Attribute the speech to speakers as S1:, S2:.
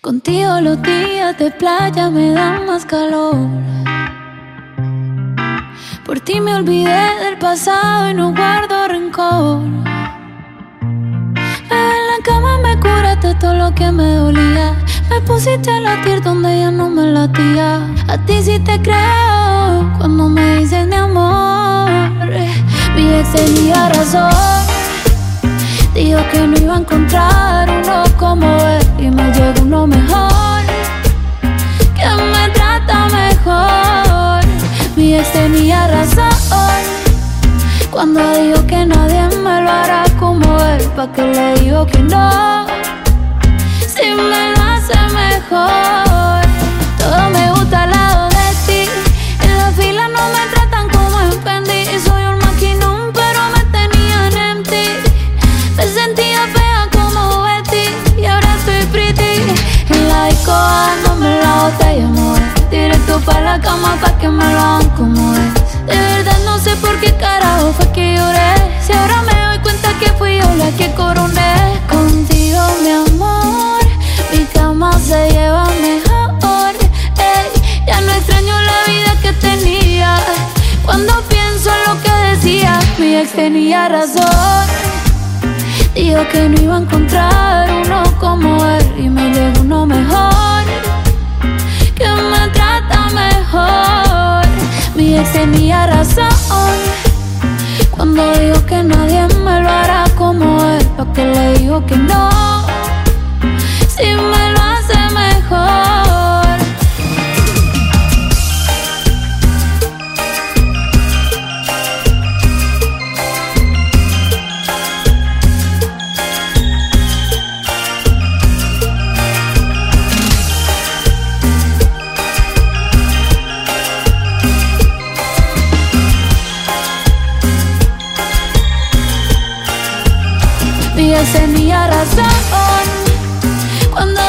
S1: Contigo los días de playa me dan más calor. Por ti me olvidé del pasado y no guardo rencor. en la cama me curaste todo lo que me dolía. Me pusiste a latir donde ya no me latía. A ti sí te creo cuando me dices mi amor. Mi ex tenía razón. Dijo que no iba a encontrar uno como él Tenía razón cuando dijo que nadie me lo hará como él, pa' que le digo que no, si me lo hace mejor. Todo me gusta al lado de ti, en la fila no me tratan como en Fendi, soy un maquinón pero me tenían en ti. Me sentía fea como Betty y ahora estoy pretty. En la disco dándome la botella. Pa' la cama pa' que me lo hagan como es. De verdad no sé por qué carajo fue que lloré. Si ahora me doy cuenta que fui yo la que coroné. Contigo, mi amor, mi cama se lleva mejor. Ey, ya no extraño la vida que tenía. Cuando pienso en lo que decía, mi ex tenía razón. Dijo que no iba a encontrar uno como él y me llegó uno mejor, Mi ex tenía razón. Cuando dijo que nadie me lo hará como él, pa' que le digo que no, pies en mi razón. Cuando